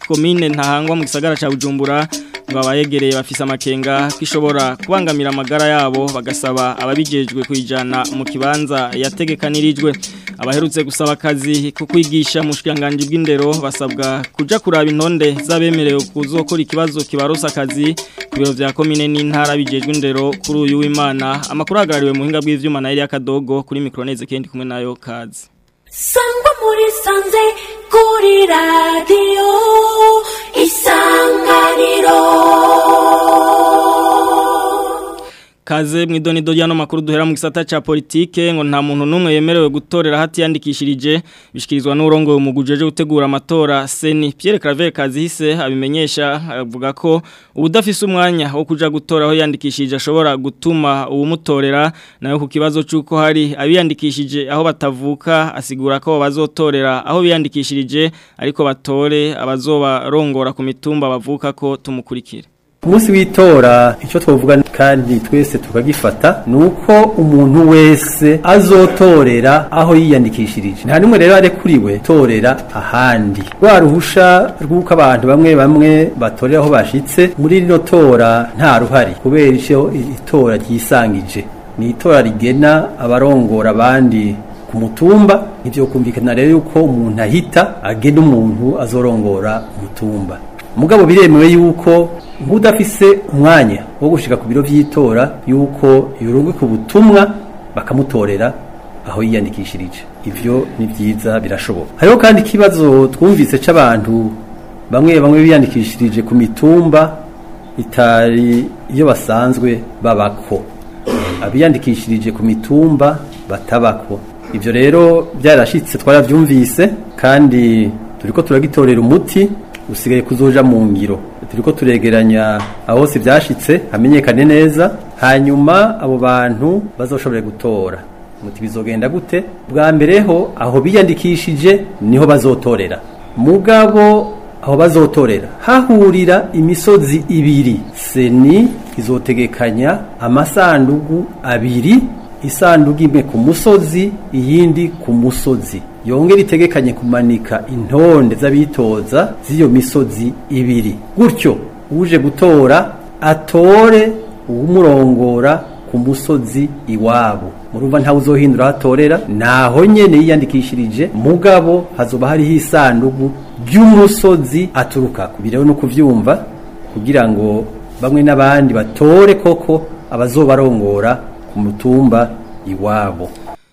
Komine ntahangwa mu gisagara ca Bujumbura ngo abayegereye bafise amakenga kishobora kubangamira amagara yabo bagasaba ababijejwe kuyijyana mu kibanza yategekanirijwe abaherutse gusaba akazi ko kwigisha mu bushikiranganji bw'indero basabwa kujya kuraba intonde z'abemerewe kuzokora ikibazo kibarosa akazi ku biro bya komine n'intara bijejwe indero kuri uyu w'imana amakuru ahagarariwe mu buhinga bw'ibyuma na iriya kadogo kuri mikorone kendi kumwe nayo kazi Sangwa sanze kuri radiyo isanganiro kaze mu idonido y'ano makuru duhera mu gisata cya politike ngo nta muntu n'umwe yemerewe gutorera hatiyandikishirije bishyikirizwa n'urongo mu gujeje utegura amatora seni Pierre Claver Kazihise abimenyesha avuga ko ubudafise umwanya wo kuja gutora aho yandikishije ashobora gutuma uwumutorera nayo ku kibazo cy'uko hari abiyandikishije aho batavuka asigura ko bazotorera aho biyandikishirije ariko batore abazobarongora ku mitumba bavuka ko tumukurikira umunsi w'itora icyo twavuga kandi twese tukagifata nuko umuntu wese azotorera aho yiyandikishirije nta nimwe rero arekuriwe torera ahandi rwa ruhusha rw'uko abantu bamwe bamwe batorera aho bashyitse muri rino tora nta ruhari kubera icyo itora ryisangije ni itora rigena abarongora abandi ku mutumba nibyo kumvikana rero yuko umuntu ahita agena umuntu azorongora umutumba mugabo biremewe yuko nk'udafise umwanya wo gushika ku biro by'itora yuko yorogwe ku butumwa bakamutorera aho yiyandikishirije ivyo ni byiza birashoboka hariho kandi ikibazo twumvise c'abantu bamwe bamwe biyandikishirije ku mitumba itari iyo basanzwe babako abiyandikishirije ku mitumba batabako ivyo rero byarashitse twaravyumvise kandi turiko turagitorera umuti usigaye kuzoja mu ngiro turiko turegeranya aho hose byashitse amenyekane neza hanyuma abo bantu bazoshobore gutora muti bizogenda gute bwa mbere ho aho biyandikishije niho bazotorera mugabo aho bazotorera hahurira imisozi ibiri seni izotegekanya amasandugu abiri isandugu imwe ku musozi iyindi ku musozi yongera itegekanye kumanika intonde z'abitoza z'iyo misozi ibiri gutyo uje gutora atore uwumurongora ku musozi iwabo murumva ntawe uzohindura hatorera naho nyene yiyandikishirije mugabo hazoba hariho isandugu ry'umusozi aturuka kubireho no kuvyumva kugira ngo bamwe n'abandi batore koko abazobarongora ku mutumba iwabo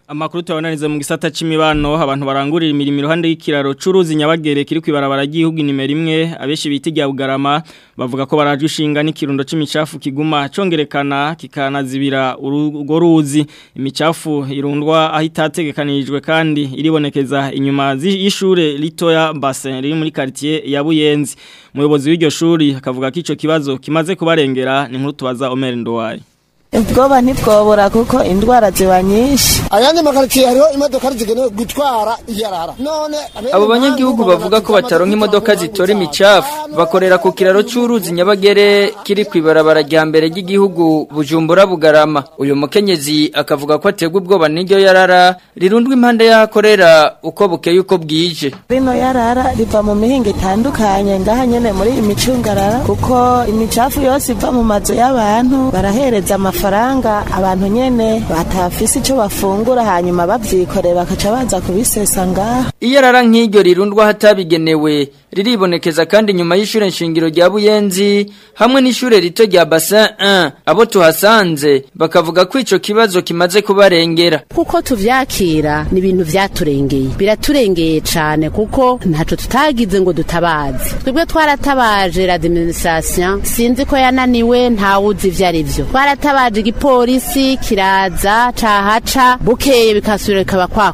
Amakuru tuyabananiza mu gisata c'imibano abantu barangurira imirimo iruhande y'ikiraro curuzi nyabagere kiri kwibarabara gihugu nimero 1 abeshi bitigya bugarama bavuga ko baraje ushinga n'ikirundo c'imicafu kiguma congerekana kikanazibira urugo ruzi imicafu irundwa ahitategekanijwe kandi iribonekeza inyuma y'ishure lito ya riri muri quartier ya Buyenzi umuyobozi w'iryo shuri akavuga ko ico kibazo kimaze kubarengera ni nkuru tubaza Omer Ndowari ubwoba ntibwobora kuko indwara ziba nyinshi ayandi makaritsiye hariho imodoka zigenewe gutwara iyarara none abo banyagihugu bavuga ko bataronka imodoka zitora imicafu bakorera ku kiraro cy'uruzi nyabagere kiri ku ibarabara rya mbere ry'igihugu bujumbura bugarama uyu mukenyezi akavuga ko ategwa ubwoba n'iryo yarara rirundwa impande y'aho akorera uko bukeye uko bwije rino yarara riva mu mihinga itandukanye ngaha nyine muri imicungarara kuko imicafu yose iva mu mazu y'abantu barahereza amafaranga amafaranga abantu nyene batafise ico bafungura hanyuma bavyikoreye bakaca baza kubisesa ngaha iyo rara nk'iryo rirundwa hatabigenewe riribonekeza kandi nyuma y'ishure nshingiro rya Buyenzi hamwe n'ishure rito rya Bassin 1 abo tuhasanze bakavuga ko ico kibazo kimaze kubarengera kuko tuvyakira ni ibintu vyaturengeye biraturengeye cane kuko ntaco tutagize ngo dutabaze twebwe twaratabaje la sinzi ko yananiwe nta wuzi ivyari vyo twaratabaje haje igipolisi kiraza cahaca bukeye bikasubira bikaba kwa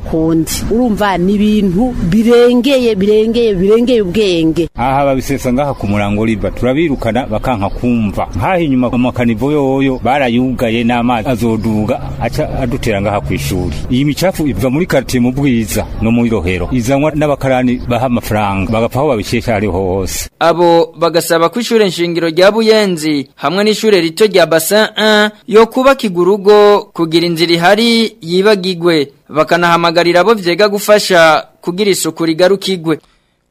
urumva ni ibintu birengeye birengeye birengeye ubwenge aha babisesa ngaha ku murango riba turabirukana bakanka kumva nkaha inyuma amakanivo yoyo barayugaye n'amazi azoduga aca adutera ngaha ku ishuri iyi micafu iva muri quartier mu bwiza no muri rohero izanwa n'abakarani baha amafaranga bagapfa aho babishesha hose abo bagasaba ko ishure nshingiro rya buyenzi hamwe n’ishuri rito rya bassin 1 yo kubaka urugo kugira inzira ihari yibagigwe bakanahamagarira abo vyega gufasha kugira isuku rigarukigwe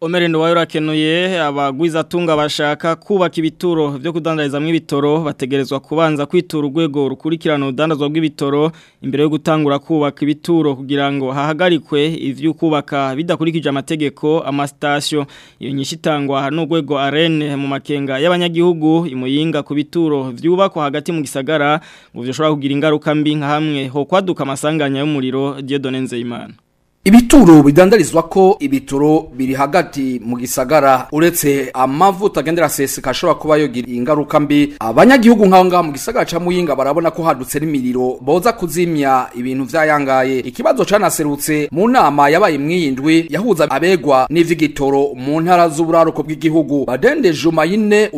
Omerendo wayo rakenuye abagwiza tunga bashaka kubaka ibituro byo kudandarizamwe ibitoro bategerezwa kubanza kwitura urwego rukurikirana udandazwa bw'ibitoro imbere yo gutangura kubaka ibituro kugira ngo hahagarikwe ivyo kubaka bidakurikije amategeko amastasyo iyo nyishitangwa n'urwego Arene mu makenga y'abanyagihugu imuyinga ku bituro vyubakwa hagati mu gisagara ngo byo shobora kugira ingaruka mbi nka hamwe ho kwaduka amasanganya y'umuriro Dieudonne Nzeyimana ibituro bidandarizwa ko ibituro biri hagati mu gisagara uretse amavuta agenda araseseka ashobora kuba yogira ingaruka mbi abanyagihugu nk'aho ngaho mu gisagara ca muyinga barabona ko hadutse n'imiriro boza kuzimya ibintu vyayangaye ikibazo cyanaserutse mu nama yabaye mwiyindwi yahuza abegwa n'ivy'igitoro mu ntara z'uburaruko bw'igihugu badende juma yine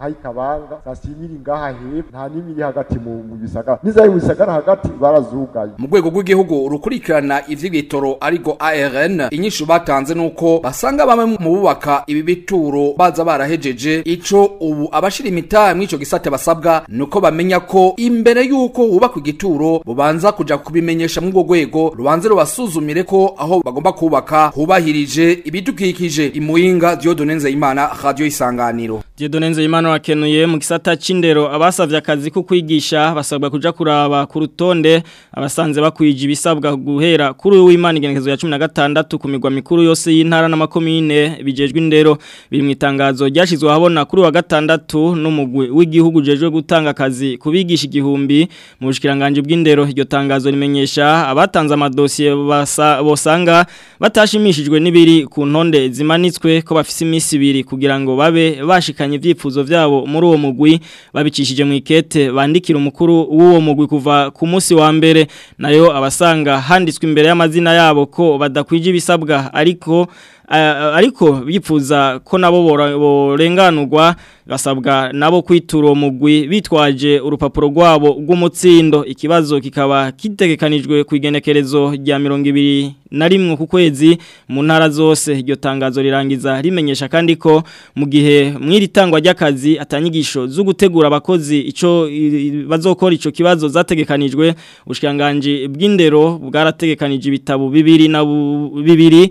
nk'ayikabanga saa sita nta n'imwe hagati mu bisagara n'izari mu bisagara hagati barazugaye mu rwego rw'igihugu rukurikirana iby'ibitoro ariko ARN inyishu batanze nuko basanga bamwe mu bubaka ibi bituro baza barahejeje icyo ubu abashira imitahe mw'ico gisate basabwa nuko bamenya ko imbere yuko hubakwa igituro bubanza kujya kubimenyesha mu rwego rubanze rubasuzumire ko aho bagomba kubaka hubahirije ibidukikije imuhinga Dieudonne Nzeyimana Radio Isanganiro Dieudonne Nzeyimana wakenuye mu gisata c'indero abasavye akazi ko kwigisha basabwa kuja kuraba ku rutonde abasanze bakwije ibisabwa guhera kuri w'Imana igenekezo ya 16 ku migwa mikuru yose y'intara n'amakomine bijejwe indero biri mu itangazo ryashizwe habona kuri wa gatandatu n'umugwi w'igihugu jejwe gutanga akazi kubigisha igihumbi mu bushikiranganje bw'indero iryo tangazo rimenyesha abatanze amadosiye bosanga batashimishijwe n'ibiri ku ntonde zimanitswe ko bafise imisi ibiri kugira ngo babe bashikanye batunganya ibyifuzo byabo muri uwo mugwi babicishije mu ikete bandikira umukuru w'uwo mugwi kuva ku munsi wa mbere nayo abasanga handitswe imbere y'amazina yabo ko badakwije ibisabwa ariko Eh, ariko bipfuza ko nabo borenganurwa basabwa nabo kwitura umugwi bitwaje urupapuro rwabo rw'umutsindo ikibazo kikaba kitegekanijwe ku igenekerezo rya mirongo ibiri na rimwe ku kwezi mu ntara zose iryo tangazo rirangiza rimenyesha kandi ko mu gihe mw'iri tangwa ry'akazi atanyigisho zo gutegura abakozi icyo bazokora icyo kibazo zategekanijwe ubushikiranganji bw'indero bwarategekanije ibitabo bibiri na bibiri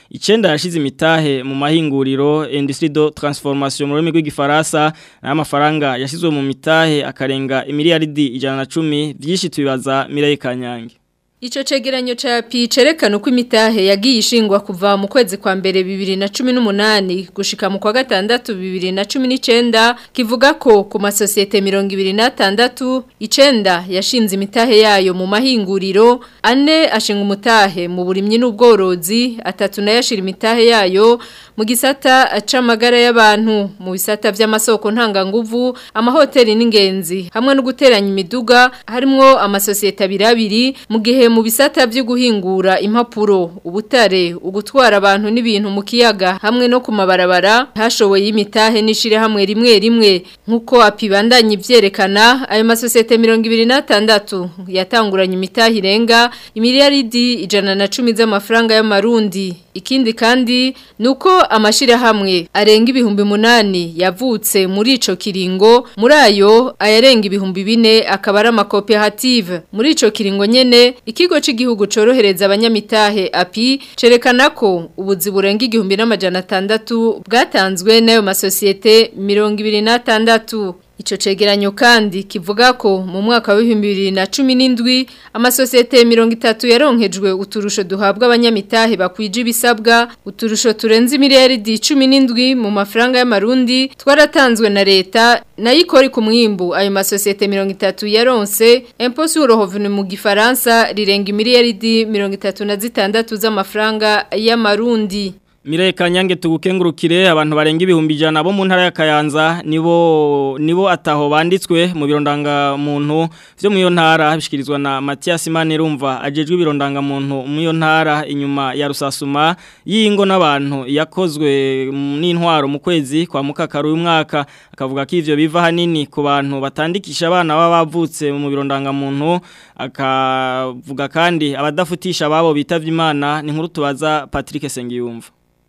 icenda yashize imitahe mu mahinguriro industrie de transformation mu rurimi rw'igifaransa n'amafaranga yashizwe mu mitahe akarenga miliyaridi 110 byinshi tubibaza Mireille Kanyange Ico cegeranyo ca pi cerekana uko imitahe yagiye ishingwa kuva mu kwezi kwa mbere 2018 gushika mu kwa gatandatu 2019 kivuga ko ku masosiyete 226 icenda yashinze imitahe yayo mu mahinguriro ane ashinga umutahe mu burimyi n'ubworozi atatu nayo ashira imitahe yayo mu gisata c'amagara y'abantu mu bisata vy'amasoko ntanganguvu amahoteli n'ingenzi hamwe no guteranya imiduga harimo amasosiyete abirabiri mu gihe bavuye mu bisata byo guhingura impapuro ubutare ugutwara abantu n'ibintu mu kiyaga hamwe no ku mabarabara hashoboye imitahe n'ishirahamwe rimwe rimwe nk'uko apibandanye ibyerekana ayo masosiyete mirongo ibiri n'atandatu yatanguranye imitahe irenga imiliyaridi ijana na cumi z'amafaranga y'amarundi ikindi kandi nuko uko amashyirahamwe arenga ibihumbi munani yavutse muri icyo kiringo muri ayo ayarenga ibihumbi bine akaba ari amakoperative muri icyo kiringo nyine ikigo cy'igihugu cyorohereza abanyamitahe api cyerekana ko ubuzi burenga igihumbi n'amajyana atandatu bwatanzwe n'ayo masosiyete mirongo ibiri n'atandatu Ico cegeranyo kandi kivuga ko mu mwaka wa 2017 amasosiyete 30 yaronkejwe uturusho duhabwa abanyamitahe bakwije ibisabwa uturusho turenze miliyaridi 17 mu mafaranga y'amarundi twaratanzwe na leta nayo ikora ku mwimbu ayo masosiyete 30 yaronse impôt sur le revenu mu gifaransa rirenga miliyaridi 36 z'amafaranga y'amarundi Mireye Kanyange tugukengurukire abantu barenga ibihumbi ijana bo mu ntara ya Kayanza nibo nibo ataho banditswe mu birondanga muntu byo mu iyo ntara bishikirizwa na Mathias Manirumva ajejwe ibirondanga muntu mu iyo ntara inyuma ya rusasuma y'ingo n'abantu yakozwe n'intwaro mu kwezi kwa mukakara uyu mwaka akavuga ko ivyo biva hanini ku bantu batandikisha abana baba bavutse mu birondanga muntu akavuga kandi abadafutisha babo bitavye Imana ni nkuru tubaza Patrick Sengiyumva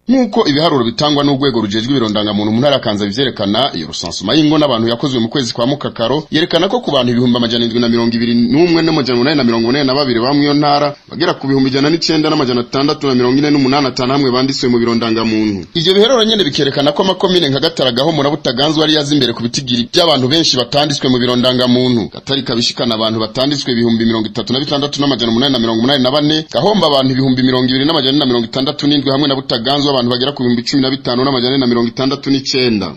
nk'uko ibiharuro bitangwa n'urwego rujejwe ibirondangamuntu mu ntara kanza bivyerekana iyo rusansuma y'ingo n'abantu yakozwe mu kwezi kwa mukakaro yerekana ko ku bantu ibihumbi amajana indwi na mirongo ibiri n'umwe n'amajana umunani na mirongo umunani na babiri bamwe iyo ntara bagera ku bihumbi ijana n'icenda n'amajana atandatu na mirongo ine n'umunani atanu hamwe banditswe mu birondanga muntu ivyo biharuro nyene bikerekana ko amakomine nka gatara gahombo na ari yaza imbere ku bitigiri by'abantu benshi batanditswe mu birondanga muntu gatari kabishikana abantu batanditswe ibihumbi mirongo itatu na bitandatu n'amajana umunani na mirongo umunani na bane gahomba abantu ibihumbi mirongo ibiri n'amajana na mirongo itandatu n'indwi hamwe na butaganzwa abantu bagera ku bihumbi cumi na bitanu n'amajana ane na mirongo itandatu n'icyenda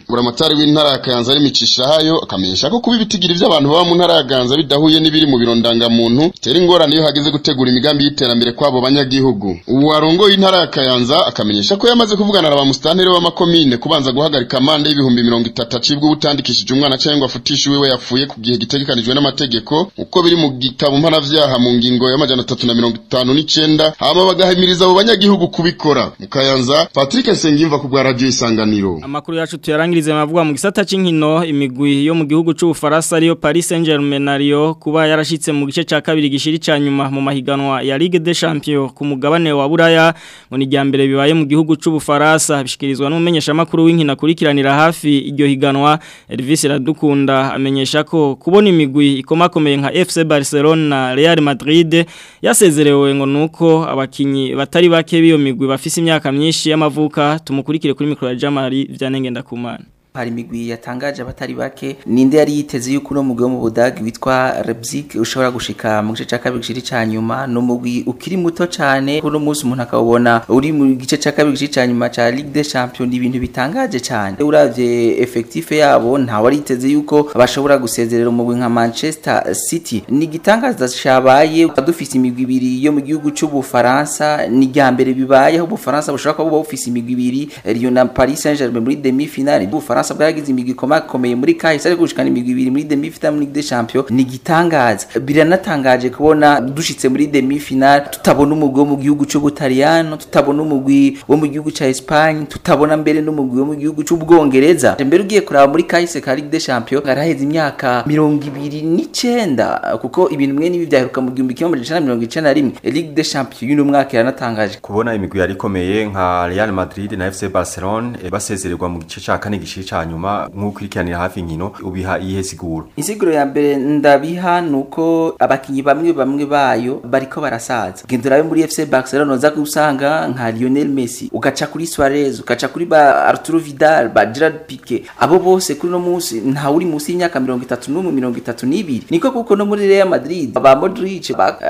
buramatari w'intara ya kayanza arimicishahayo akamenyesha ko kuba ibitigira by'abantu baba mu ntara ya Ganza bidahuye n'ibiri mu biro ndangamuntu bitera ingorane iyo hageze gutegura imigambi y'iterambere kw'abo banyagihugu ubu warongoye intara ya Kayanza akamenyesha ko yamaze kuvugana na bamustanere wa b'amakomine kubanza guhagarika amande y'ibihumbi mirongo itatu acibwa ubutandikishije umwana cyangwa afutishiwe we yapfuye ku gihe gitegekanijwe n'amategeko uko biri mu gitabo mpanavyaha mu ngingo y'amajana atatu na mirongo itanu n'icenda hama bagahamiriza abo banyagihugu kubikora mu Kayanza Patrick Nsengimva ku bwa radio isanganiro amakuru yacu tuyarangirize mu gisata cy'inkino imigwi yo mu gihugu c'ubufaransa ari yo Paris Saint-Germain nayo kuba yarashitse mu gice cya kabiri gishiri ca nyuma mu mahiganwa ya Ligue des Champions ku mugabane wa Buraya mu nijyambere bibaye mu gihugu cy'u Bufaransa bishikirizwa n'umumenyesha makuru w'inkina kurikiranira hafi iryo higanwa Elvis Radukunda amenyesha ko kubona imigwi ikomakomeye nka FC Barcelona na Real Madrid yasezerewe ngo nuko abakinyi batari bake b'iyo migwi bafise imyaka myinshi y'amavuka tumukurikire kuri mikro ya Jamari vyanenge ndakumana hari imigwi yatangaje abatari bake ninde yari yiteze yuko uno mugwi wo mu budage witwa Leipzig ushobora gushika mu gice cya kabiri gice cya nyuma no mugwi ukiri muto cyane kuno munsi umuntu akawubona uri mu gice cya kabiri gice cya nyuma cya Ligue de Champions ni ibintu bitangaje cyane uravye effectif yabo nta wari yiteze yuko bashobora gusezerera umugwi nka Manchester City ni igitangaza cyabaye dufise imigwi ibiri yo mu gihugu cy'ubufaransa ni rya mbere bibayeho ubufaransa bushobora kuba bufise imigwi ibiri Lyon na Paris Saint-Germain muri demi finale bufaransa Bufaransa bwagize imigwi ikomakomeye muri kahise ariko gushikana imigwi ibiri muri demi final muri de champion ni gitangaza biranatangaje kubona dushitse muri demi final tutabona umugwi wo mu gihugu cyo Butaliyano tutabona umugwi wo mu gihugu cya Espagne tutabona mbere n'umugwi wo mu gihugu cy'Ubwongereza mbere ugiye kuraba muri kahise ka Ligue des Champions karaheze imyaka 29 kuko ibintu mwe nibi byaheruka mu 1991 Ligue des Champions y'uno mwaka yanatangaje kubona imigwi yari ikomeye nka Real Madrid na FC Barcelona basezeregwa mu gice cya kane gishika cya nyuma nk'ukurikiranira hafi inkino ubiha iyihe siguro insiguro ya mbere ndabiha ni uko abakinnyi bamwe bamwe bayo bariko barasaza gendura yo muri fc barcelona uza gusanga nka lionel messi ugaca kuri suarez ugaca kuri ba arturo vidal ba gerard pique abo bose kuri no munsi nta uri munsi y'imyaka mirongo itatu n'umwe mirongo itatu n'ibiri niko kuko no muri real madrid ba modric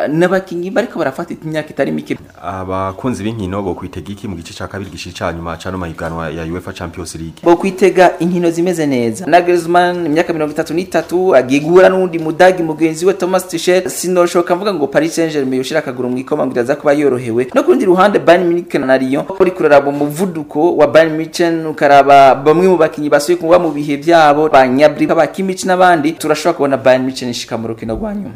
n'abakinnyi bariko barafata imyaka itari mike abakunzi b'inkino bo kwitega iki mu gice cya kabiri gice cya nyuma cya mahiganwa ya uefa champions league bo kwitega inkino zimeze neza na Griezmann imyaka mirongo itatu n'itatu agiye guhura n'undi mudage mugenzi we Thomas Tuchel sinoshoka mvuga ngo Paris Saint-Germain yoshira akaguru mu ikoma ngo iraza kuba yorohewe no kurundi ruhande Bayern Munich na Lyon uri kuraraba umuvuduko wa Bayern Munich ukaraba bamwe mu bakinnyi basuye kuba mu bihe byabo banyabri ba Kimmich n'abandi turashobora kubona Bayern Munich ishika mu rukino rwa nyuma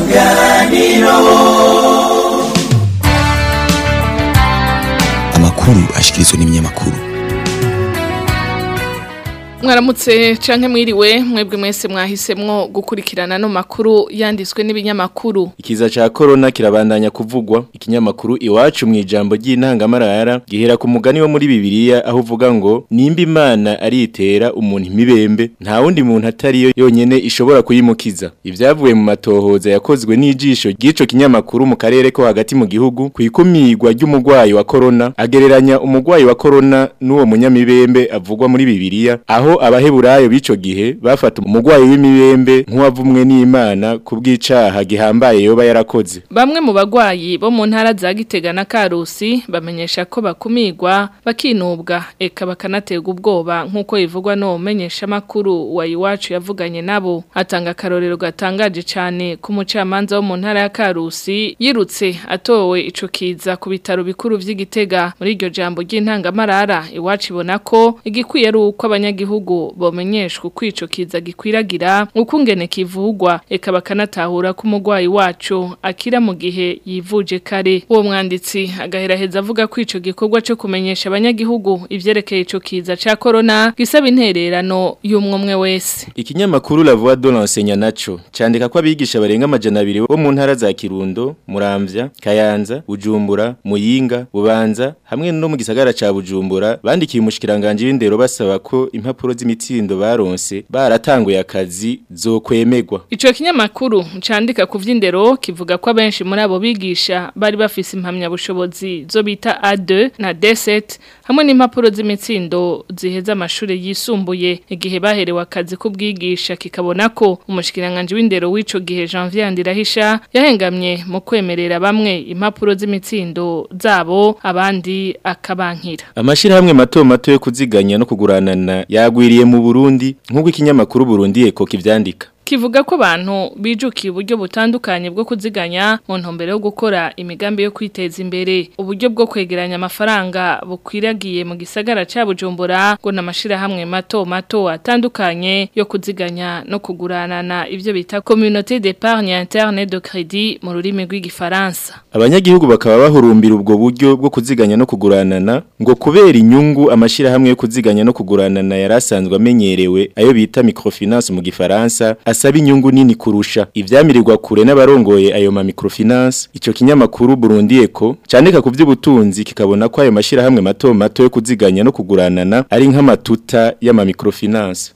mwaramutse canke mwiriwe mwebwe mwese mwahisemwo gukurikirana no makuru yanditswe n'ibinyamakuru ikiza ca corona kirabandanya kuvugwa ikinyamakuru iwacu mu ijambo ry'intangamarara gihera ku mugani wo muri bibiliya aho uvuga ngo nimba imana aritera umuntu imibembe nta wundi muntu atari yonyene ishobora kuyimukiza ivyavuye mu matohoza yakozwe n'ijisho ry'ico kinyamakuru mu karere ko hagati mu gihugu ku ikumirwa ry'umugwayi wa corona agereranya umugwayi wa corona n'uwo munyamibembe avugwa muri bibiliya aho abaheburayo b'ico gihe bafata umugwayi w'imibembe nk'uwavumwe n'Imana kubw'icaha gihambaye yoba yarakoze bamwe mu bagwayi bo mu ntara za Gitega na Karusi bamenyesha ko bakumirwa bakinubwa eka bakanaterwa ubwoba nk'uko ivugwa no menyesha makuru wa iwacu yavuganye nabo atanga karorero gatangaje cyane ku mucamanza wo mu ntara ya Karusi yirutse atowe ico kiza ku bitaro bikuru vy'Igitega muri iryo jambo ry'intangamarara iwacu ibona ko igikwiye ari uko abanyagihugu gihugu bomenyeshwa uko ico kiza gikwiragira ukungene kivugwa eka bakanatahura ko umurwayi wacu akira mu gihe yivuje kare uwo mwanditsi agaheraheza avuga ko ico gikorwa cyo kumenyesha abanyagihugu ivyerekeye ico kiza ca corona gisaba intererano y'umwe wese ikinyamakuru la voix de l'enseignant naco candika ko abigisha barenga amajana abiri bo mu ntara za Kirundo Muramvya Kayanza Bujumbura Muyinga Bubanza hamwe no mu gisagara ca Bujumbura bandikiye umushikiranganje b'indero basaba ko impapuro z'imitsindo baronse baratanguye akazi zokwemegwa ico kinyamakuru candika ku vy'indero kivuga ko abenshi muri abo bigisha bari bafise impamya bushobozi zo bita A2 na D7 hamwe n'impapuro z'imitsindo ziheza amashuri yisumbuye igihe baherewe akazi kubwigisha kikabona ko umushikiranganje w'indero w'ico gihe Janvier Andirahisha yahengamye mu kwemerera bamwe impapuro z'imitsindo zabo abandi akabankira amashirahamwe mato mato yo kuziganya no kuguranana yagwi yabereye mu Burundi nk'uko ikinyamakuru Burundi Eko kivyandika kivuga ko abantu bijukiye uburyo butandukanye bwo kuziganya mu ntumbero yo gukora imigambi yo kwiteza imbere uburyo bwo kwegeranya amafaranga bukwiragiye mu gisagara cya Bujumbura ngo n'amashirahamwe mato mato atandukanye yo kuziganya no kuguranana ibyo bita communauté d'épargne interne de crédit mu rurimi rw'igifaransa abanyagihugu bakaba bahurumbira ubwo buryo bwo kuziganya no kuguranana ngo kubera inyungu amashirahamwe yo kuziganya no kuguranana yarasanzwe amenyerewe ayo bita microfinance mu gifaransa basaba inyungu nini kurusha ibyamirirwa kure n'abarongoye ayo ma microfinance ico kinyamakuru Burundi Eco candika ku by'ubutunzi kikabona ko ayo mashira hamwe mato mato yo kuziganya no kuguranana ari nk'amatuta y'ama microfinance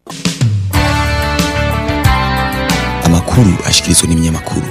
amakuru ashikirizwa n'imyamakuru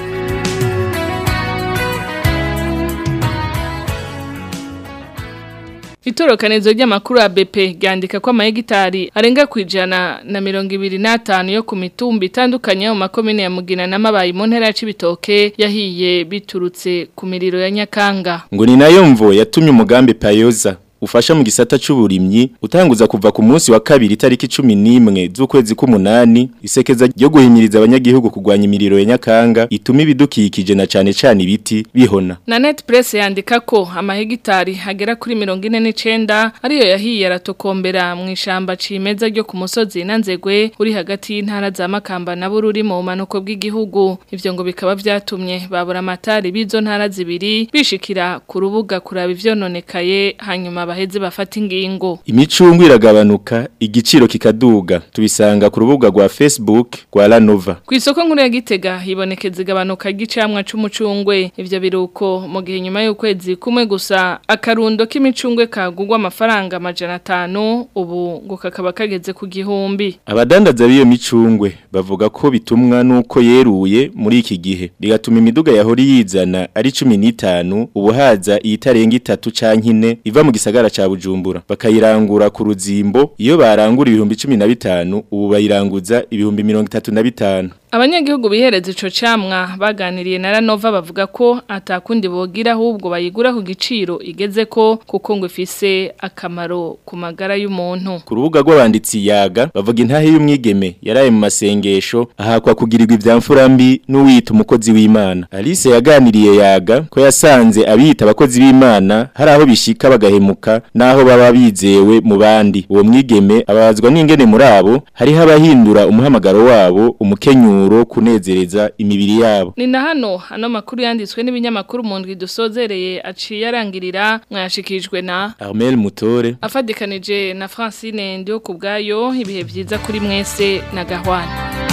Itorokanizo ry'amakuru ya BP ryandika ko amahegitari arenga kujana na mirongo ibiri n'atanu yo ku mitumba itandukanye makomine ya Mugina na Mabayi mu ntera y'Ibitoke yahiye biturutse ku miriro ya Nyakanga Nguni na Yomvo mvo yatumye umugambi Payoza ufasha mu gisata c'uburimyi utanguza kuva ku munsi wa kabiri tariki 11 z'ukwezi k'umunani isekeza ryo guhimiriza abanyagihugu kugwanya imiriro ya nyakanga ituma ibidukikije na cyane cane ibiti bihona na net Press yandika ko amahegitari hagera kuri 49 ariyo yahiye aratokombera mu ishamba cimeza ryo ku musozi nanzegwe uri hagati y'intara za Makamba na Bururi mu manuko bw'igihugu ivyo ngo bikaba byatumye babura amatari bizo ntara zibiri bishikira ku rubuga kuraba ivyononekaye hanyuma baheze bafata ingingo imicungwe iragabanuka igiciro kikaduga tubisanga ku rubuga rwa Facebook rwa Lanova ku isoko nkuru ya Gitega hibonekeza igabanuka ry'icamwa c'umucungwe ivyo biruko mu gihe nyuma y'ukwezi kumwe gusa akarundo k'imicungwe kagugwa amafaranga amajana atanu ubu ngo kakaba kageze ku gihumbi abadandaza b'iyo micungwe bavuga ko bitumwa n'uko yeruye muri iki gihe bigatuma imiduga yahora yizana ari cumi n'itanu ubu haza iyitarenga iva mu gisagara ca bujumbura bakayirangura ku ruzimbo iyo barangura ibihumbi cumi na bitanu ubu bayiranguza ibihumbi mirongo itatu na bitanu abanyagihugu bihereza ico camwa baganiriye na Ranova bavuga ko atakundi bogira ahubwo bayigura ku giciro igeze ko kuko ngo ifise akamaro ku magara y'umuntu ku rubuga rw'abanditsi yaga bavuga intahe y'umwigeme yaraye mu masengesho ahakwa kugirirwa ivyamfura mbi n'uwita umukozi w'Imana Alice yaganiriye yaga ko yasanze abita abakozi b'Imana hari aho bishika bagahemuka naho baba bizewe mu bandi uwo mwigeme ababazwa n'ingene muri abo hari habahindura umuhamagaro wabo umukenyu impanuro kunezereza imibiri yabo ni na hano hano makuru yanditswe n'ibinyamakuru mu ndwi dusozereye aciye arangirira mwashikijwe na Armel Mutore afadikanije na Francine Ndio kubwayo ibihe byiza kuri mwese na Gahwana